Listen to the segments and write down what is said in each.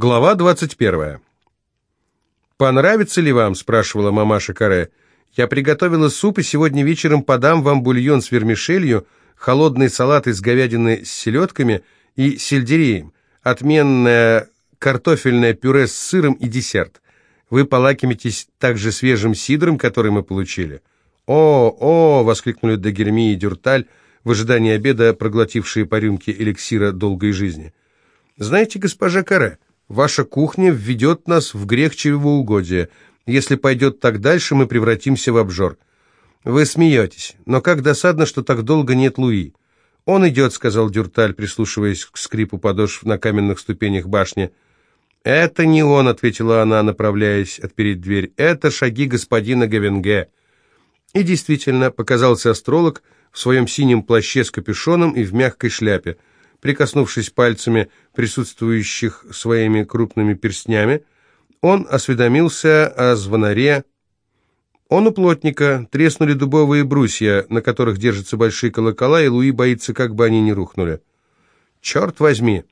Глава 21. «Понравится ли вам?» – спрашивала мамаша Каре. «Я приготовила суп, и сегодня вечером подам вам бульон с вермишелью, холодный салат из говядины с селедками и сельдереем, отменное картофельное пюре с сыром и десерт. Вы полакомитесь также свежим сидром, который мы получили». «О, о!» – воскликнули Дагерми и Дюрталь, в ожидании обеда проглотившие по рюмке эликсира долгой жизни. «Знаете, госпожа Каре, Ваша кухня введет нас в грех чревоугодия. Если пойдет так дальше, мы превратимся в обжор. Вы смеетесь, но как досадно, что так долго нет Луи. Он идет, сказал Дюрталь, прислушиваясь к скрипу подошв на каменных ступенях башни. «Это не он», — ответила она, направляясь отпереть дверь. «Это шаги господина Гавенге». И действительно, показался астролог в своем синем плаще с капюшоном и в мягкой шляпе. Прикоснувшись пальцами присутствующих своими крупными перстнями, он осведомился о звонаре. Он у плотника, треснули дубовые брусья, на которых держатся большие колокола, и Луи боится, как бы они ни рухнули. «Черт возьми!»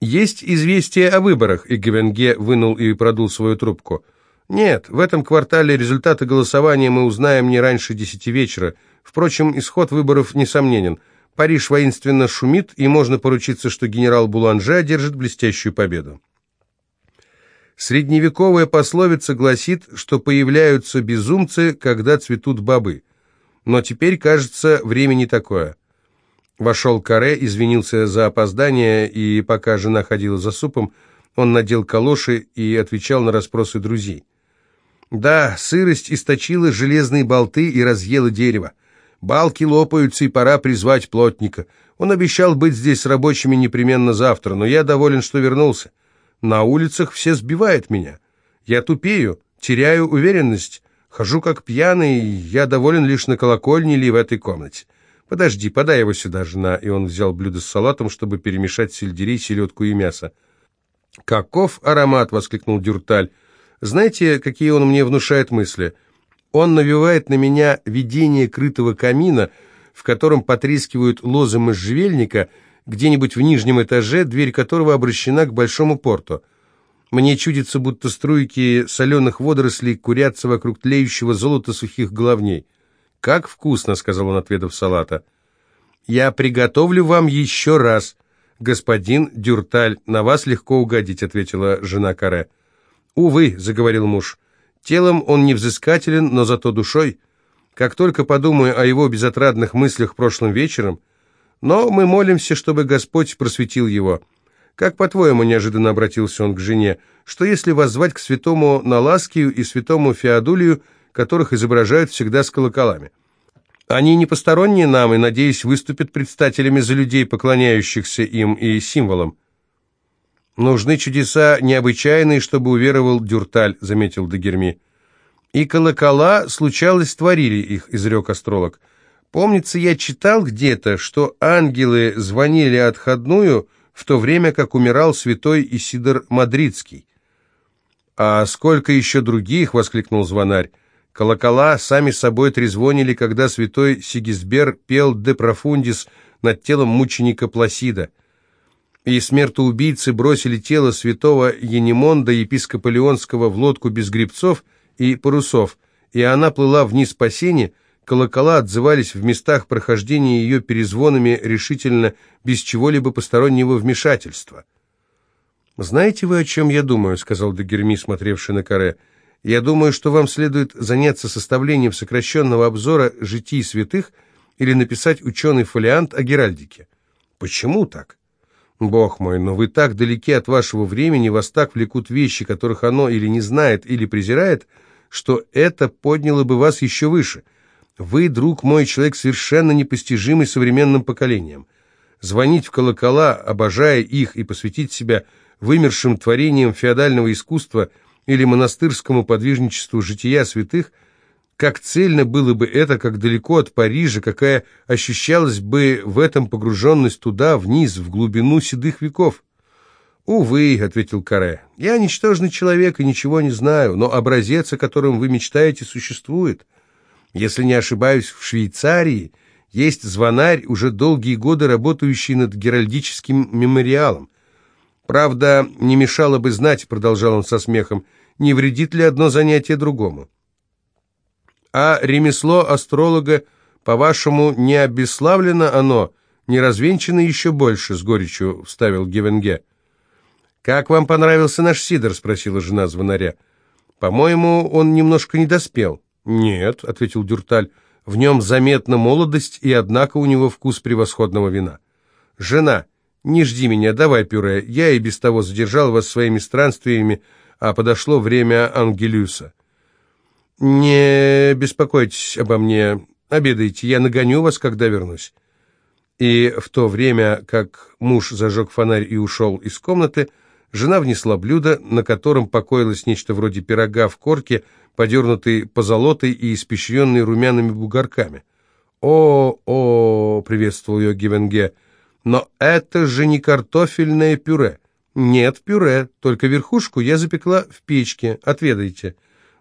«Есть известие о выборах», и Гевенге вынул и продул свою трубку. «Нет, в этом квартале результаты голосования мы узнаем не раньше десяти вечера. Впрочем, исход выборов несомненен. Париж воинственно шумит, и можно поручиться, что генерал Буланже одержит блестящую победу. Средневековая пословица гласит, что появляются безумцы, когда цветут бобы. Но теперь, кажется, время не такое. Вошел Каре, извинился за опоздание, и пока жена ходила за супом, он надел калоши и отвечал на расспросы друзей. Да, сырость источила железные болты и разъела дерево. Балки лопаются, и пора призвать плотника. Он обещал быть здесь с рабочими непременно завтра, но я доволен, что вернулся. На улицах все сбивают меня. Я тупею, теряю уверенность, хожу как пьяный, я доволен лишь на колокольне или в этой комнате. Подожди, подай его сюда, жена. И он взял блюдо с салатом, чтобы перемешать сельдерей, селедку и мясо. «Каков аромат!» — воскликнул Дюрталь. «Знаете, какие он мне внушает мысли?» Он навевает на меня видение крытого камина, в котором потрескивают лозы можжевельника, где-нибудь в нижнем этаже, дверь которого обращена к большому порту. Мне чудится, будто струйки соленых водорослей курятся вокруг тлеющего золота сухих головней. «Как вкусно!» — сказал он, отведав салата. «Я приготовлю вам еще раз, господин Дюрталь. На вас легко угодить», — ответила жена Каре. «Увы», — заговорил муж, — Телом он не взыскателен, но зато душой. Как только подумаю о его безотрадных мыслях прошлым вечером, но мы молимся, чтобы Господь просветил его. Как, по-твоему, неожиданно обратился он к жене, что если воззвать к святому Наласкию и святому Феодулию, которых изображают всегда с колоколами? Они не посторонние нам и, надеюсь, выступят предстателями за людей, поклоняющихся им и символам. «Нужны чудеса необычайные, чтобы уверовал Дюрталь», — заметил Дагерми. «И колокола, случалось, творили их», — изрек астролог. «Помнится, я читал где-то, что ангелы звонили отходную в то время, как умирал святой Исидор Мадридский». «А сколько еще других?» — воскликнул звонарь. Колокола сами собой трезвонили, когда святой Сигизбер пел «Де профундис» над телом мученика Пласида и смертоубийцы бросили тело святого Енимонда, епископа Леонского, в лодку без грибцов и парусов, и она плыла вниз по сене, колокола отзывались в местах прохождения ее перезвонами решительно, без чего-либо постороннего вмешательства. «Знаете вы, о чем я думаю?» — сказал Дагерми, смотревший на каре. «Я думаю, что вам следует заняться составлением сокращенного обзора житий святых или написать ученый фолиант о Геральдике». «Почему так?» Бог мой, но вы так далеки от вашего времени, вас так влекут вещи, которых оно или не знает, или презирает, что это подняло бы вас еще выше. Вы, друг мой, человек совершенно непостижимый современным поколением. Звонить в колокола, обожая их, и посвятить себя вымершим творениям феодального искусства или монастырскому подвижничеству жития святых – как цельно было бы это, как далеко от Парижа, какая ощущалась бы в этом погруженность туда, вниз, в глубину седых веков. «Увы», — ответил Каре, — «я ничтожный человек и ничего не знаю, но образец, о котором вы мечтаете, существует. Если не ошибаюсь, в Швейцарии есть звонарь, уже долгие годы работающий над геральдическим мемориалом. Правда, не мешало бы знать, продолжал он со смехом, не вредит ли одно занятие другому. А ремесло астролога, по-вашему, не обесславлено оно, не развенчано еще больше, с горечью вставил Гевенге. «Как вам понравился наш сидор?» — спросила жена звонаря. «По-моему, он немножко не доспел». «Нет», — ответил Дюрталь, — «в нем заметна молодость, и однако у него вкус превосходного вина». «Жена, не жди меня, давай пюре, я и без того задержал вас своими странствиями, а подошло время Ангелюса». «Не беспокойтесь обо мне, обедайте, я нагоню вас, когда вернусь». И в то время, как муж зажег фонарь и ушел из комнаты, Жена внесла блюдо, на котором покоилось нечто вроде пирога в корке, подернутый позолотой и испещренный румяными бугорками. «О, о!» — приветствовал ее Гивенге. «Но это же не картофельное пюре». «Нет, пюре, только верхушку я запекла в печке. Отведайте».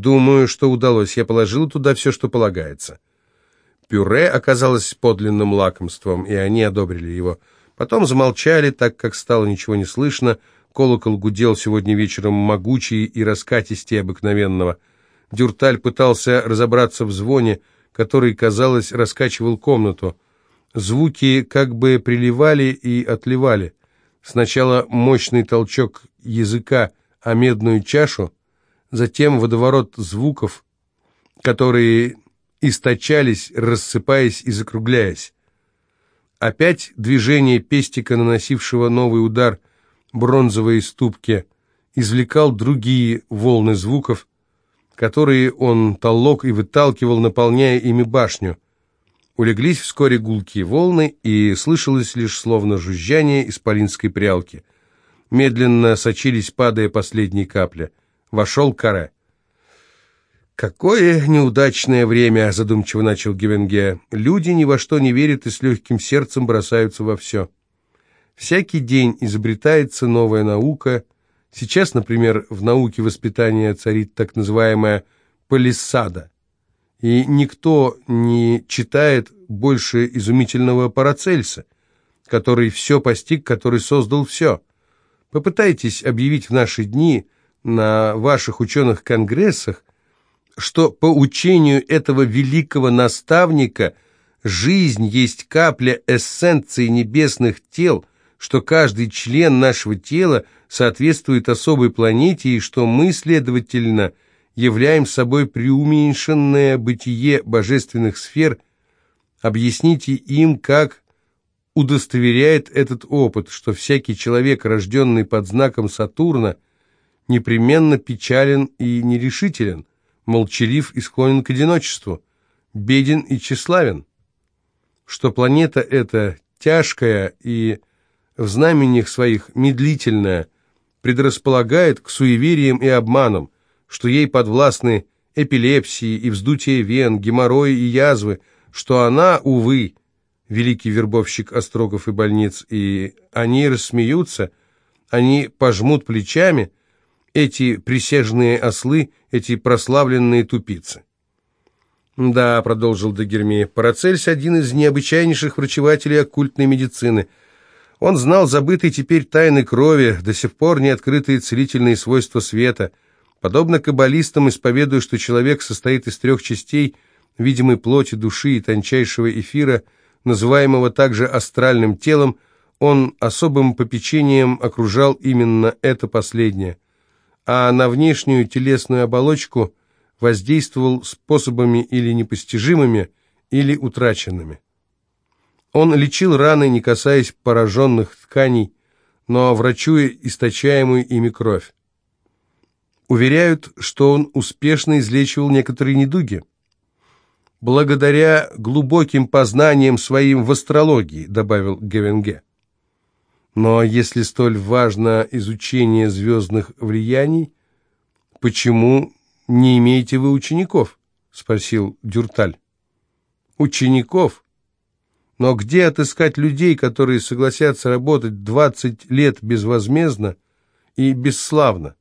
«Думаю, что удалось. Я положила туда все, что полагается». Пюре оказалось подлинным лакомством, и они одобрили его. Потом замолчали, так как стало ничего не слышно, Колокол гудел сегодня вечером могучий и раскатистее обыкновенного. Дюрталь пытался разобраться в звоне, который, казалось, раскачивал комнату. Звуки как бы приливали и отливали. Сначала мощный толчок языка о медную чашу, затем водоворот звуков, которые источались, рассыпаясь и закругляясь. Опять движение пестика, наносившего новый удар – бронзовые ступки, извлекал другие волны звуков, которые он толок и выталкивал, наполняя ими башню. Улеглись вскоре гулкие волны, и слышалось лишь словно жужжание исполинской прялки. Медленно сочились, падая последние капли. Вошел каре. «Какое неудачное время!» — задумчиво начал Гевенге. «Люди ни во что не верят и с легким сердцем бросаются во все». Всякий день изобретается новая наука. Сейчас, например, в науке воспитания царит так называемая «палисада». И никто не читает больше изумительного Парацельса, который все постиг, который создал все. Попытайтесь объявить в наши дни на ваших ученых-конгрессах, что по учению этого великого наставника жизнь есть капля эссенции небесных тел – что каждый член нашего тела соответствует особой планете и что мы, следовательно, являем собой преуменьшенное бытие божественных сфер, объясните им, как удостоверяет этот опыт, что всякий человек, рожденный под знаком Сатурна, непременно печален и нерешителен, молчалив и склонен к одиночеству, беден и тщеславен, что планета эта тяжкая и в знамениях своих медлительная, предрасполагает к суевериям и обманам, что ей подвластны эпилепсии и вздутие вен, геморрои и язвы, что она, увы, великий вербовщик острогов и больниц, и они рассмеются, они пожмут плечами, эти присяжные ослы, эти прославленные тупицы. «Да», — продолжил Дагерми, — «Парацельс — один из необычайнейших врачевателей оккультной медицины — он знал забытые теперь тайны крови, до сих пор не открытые целительные свойства света. Подобно каббалистам, исповедуя, что человек состоит из трех частей, видимой плоти, души и тончайшего эфира, называемого также астральным телом, он особым попечением окружал именно это последнее, а на внешнюю телесную оболочку воздействовал способами или непостижимыми, или утраченными. Он лечил раны, не касаясь пораженных тканей, но врачуя источаемую ими кровь. Уверяют, что он успешно излечивал некоторые недуги. «Благодаря глубоким познаниям своим в астрологии», — добавил Гевенге. «Но если столь важно изучение звездных влияний, почему не имеете вы учеников?» — спросил Дюрталь. «Учеников?» Но где отыскать людей, которые согласятся работать 20 лет безвозмездно и бесславно?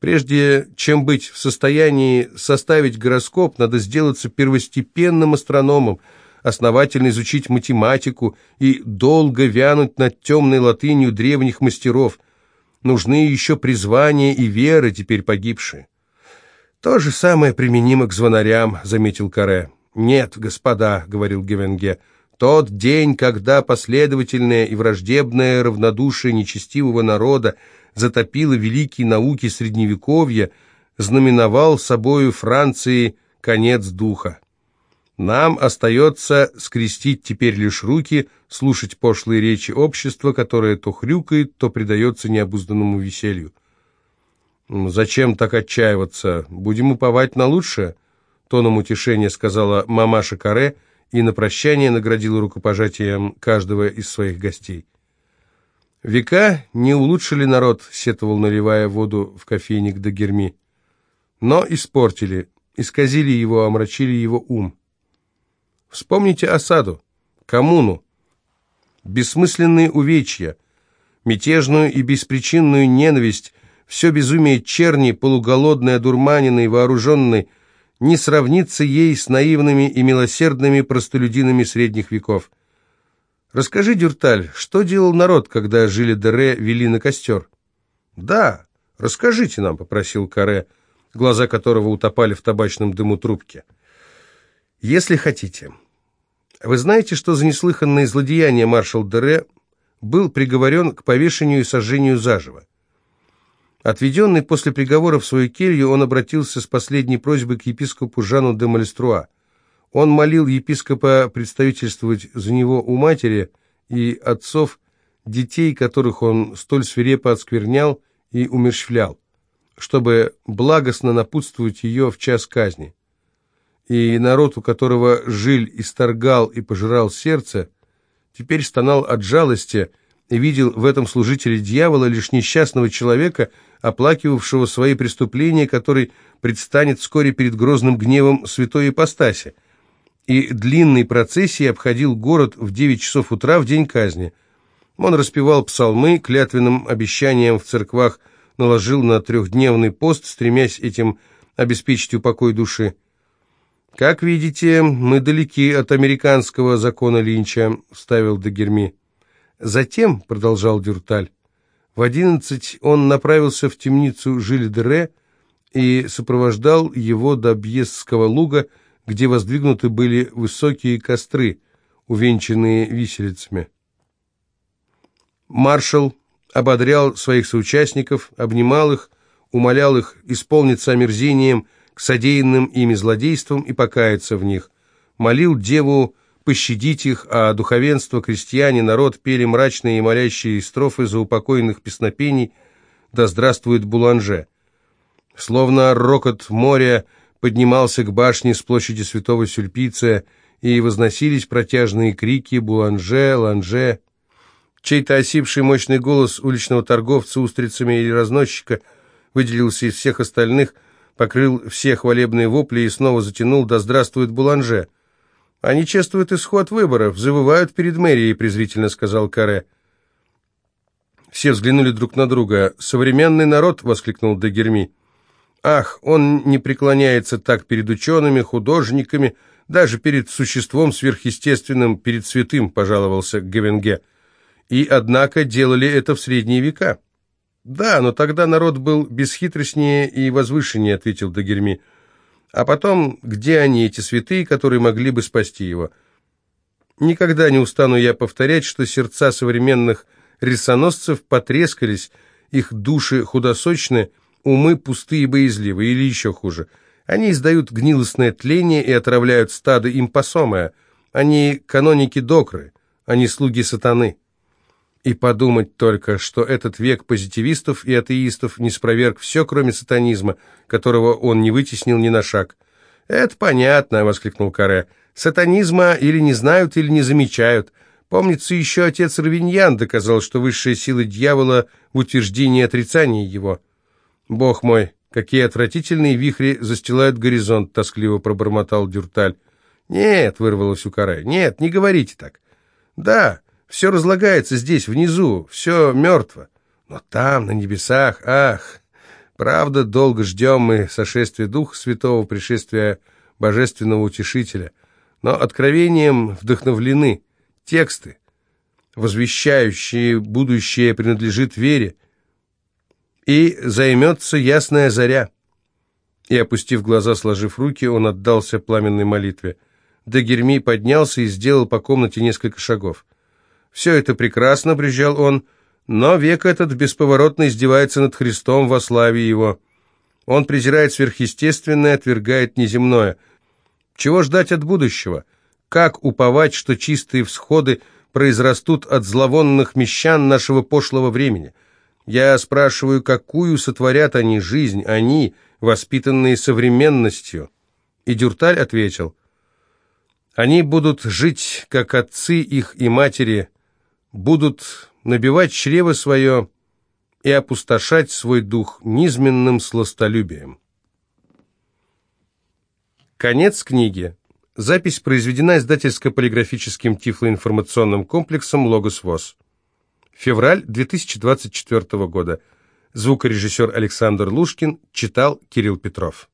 Прежде чем быть в состоянии составить гороскоп, надо сделаться первостепенным астрономом, основательно изучить математику и долго вянуть над темной латынью древних мастеров. Нужны еще призвания и веры, теперь погибшие. «То же самое применимо к звонарям», — заметил Каре. «Нет, господа», — говорил Гевенге, — «тот день, когда последовательное и враждебное равнодушие нечестивого народа затопило великие науки Средневековья, знаменовал собою Франции конец духа. Нам остается скрестить теперь лишь руки, слушать пошлые речи общества, которое то хрюкает, то предается необузданному веселью. «Зачем так отчаиваться? Будем уповать на лучшее», — тоном утешения сказала мамаша Каре и на прощание наградила рукопожатием каждого из своих гостей. «Века не улучшили народ», — сетовал, наливая воду в кофейник до Герми, — «но испортили, исказили его, омрачили его ум». Вспомните осаду, коммуну, бессмысленные увечья, мятежную и беспричинную ненависть, все безумие черни, полуголодной, одурманенной, вооруженной, не сравнится ей с наивными и милосердными простолюдинами средних веков. Расскажи, Дюрталь, что делал народ, когда жили Дере, вели на костер? Да, расскажите нам, попросил Каре, глаза которого утопали в табачном дыму трубки. Если хотите. Вы знаете, что за неслыханное злодеяние маршал Дере был приговорен к повешению и сожжению заживо? Отведенный после приговора в свою келью, он обратился с последней просьбой к епископу Жану де Малеструа. Он молил епископа представительствовать за него у матери и отцов, детей, которых он столь свирепо отсквернял и умерщвлял, чтобы благостно напутствовать ее в час казни и народ, у которого жиль исторгал и пожирал сердце, теперь стонал от жалости и видел в этом служителе дьявола лишь несчастного человека, оплакивавшего свои преступления, который предстанет вскоре перед грозным гневом святой ипостаси. И длинной процессией обходил город в девять часов утра в день казни. Он распевал псалмы, клятвенным обещанием в церквах наложил на трехдневный пост, стремясь этим обеспечить упокой души. «Как видите, мы далеки от американского закона Линча», — вставил Дагерми. «Затем», — продолжал Дюрталь, — «в одиннадцать он направился в темницу Жиль-Дере и сопровождал его до Бьесского луга, где воздвигнуты были высокие костры, увенчанные виселицами. Маршал ободрял своих соучастников, обнимал их, умолял их исполниться омерзением — к содеянным ими злодействам и покаяться в них. Молил Деву пощадить их, а духовенство, крестьяне, народ пели мрачные и молящие строфы за упокоенных песнопений «Да здравствует Буланже!». Словно рокот моря поднимался к башне с площади Святого Сюльпиция, и возносились протяжные крики «Буланже! Ланже!». Чей-то осипший мощный голос уличного торговца устрицами или разносчика выделился из всех остальных – покрыл все хвалебные вопли и снова затянул «Да здравствует Буланже!». «Они чествуют исход выборов, завывают перед мэрией», — презрительно сказал Каре. Все взглянули друг на друга. «Современный народ!» — воскликнул Дагерми. «Ах, он не преклоняется так перед учеными, художниками, даже перед существом сверхъестественным, перед святым», — пожаловался Гевенге. «И, однако, делали это в средние века». «Да, но тогда народ был бесхитростнее и возвышеннее», — ответил Дагерми. «А потом, где они, эти святые, которые могли бы спасти его?» «Никогда не устану я повторять, что сердца современных рисоносцев потрескались, их души худосочны, умы пустые и боязливые, или еще хуже. Они издают гнилостное тление и отравляют стадо импосомое. Они каноники Докры, они слуги сатаны». И подумать только, что этот век позитивистов и атеистов не спроверг все, кроме сатанизма, которого он не вытеснил ни на шаг. «Это понятно», — воскликнул Каре. «Сатанизма или не знают, или не замечают. Помнится, еще отец Равиньян доказал, что высшая сила дьявола в утверждении отрицания его». «Бог мой, какие отвратительные вихри застилают горизонт», — тоскливо пробормотал Дюрталь. «Нет», — вырвалось у Каре, — «нет, не говорите так». «Да, все разлагается здесь, внизу, все мертво. Но там, на небесах, ах, правда, долго ждем мы сошествия Духа Святого, пришествия Божественного Утешителя. но откровением вдохновлены тексты, возвещающие будущее принадлежит вере, и займется ясная заря. И, опустив глаза, сложив руки, он отдался пламенной молитве. Дагерми поднялся и сделал по комнате несколько шагов. «Все это прекрасно», — брежал он, — «но век этот бесповоротно издевается над Христом во славе его. Он презирает сверхъестественное, отвергает неземное. Чего ждать от будущего? Как уповать, что чистые всходы произрастут от зловонных мещан нашего пошлого времени? Я спрашиваю, какую сотворят они жизнь, они, воспитанные современностью?» И Дюрталь ответил, «Они будут жить, как отцы их и матери, будут набивать чрево свое и опустошать свой дух низменным сластолюбием». Конец книги. Запись произведена издательско-полиграфическим тифлоинформационным комплексом «Логос ВОЗ». Февраль 2024 года. Звукорежиссер Александр Лушкин читал Кирилл Петров.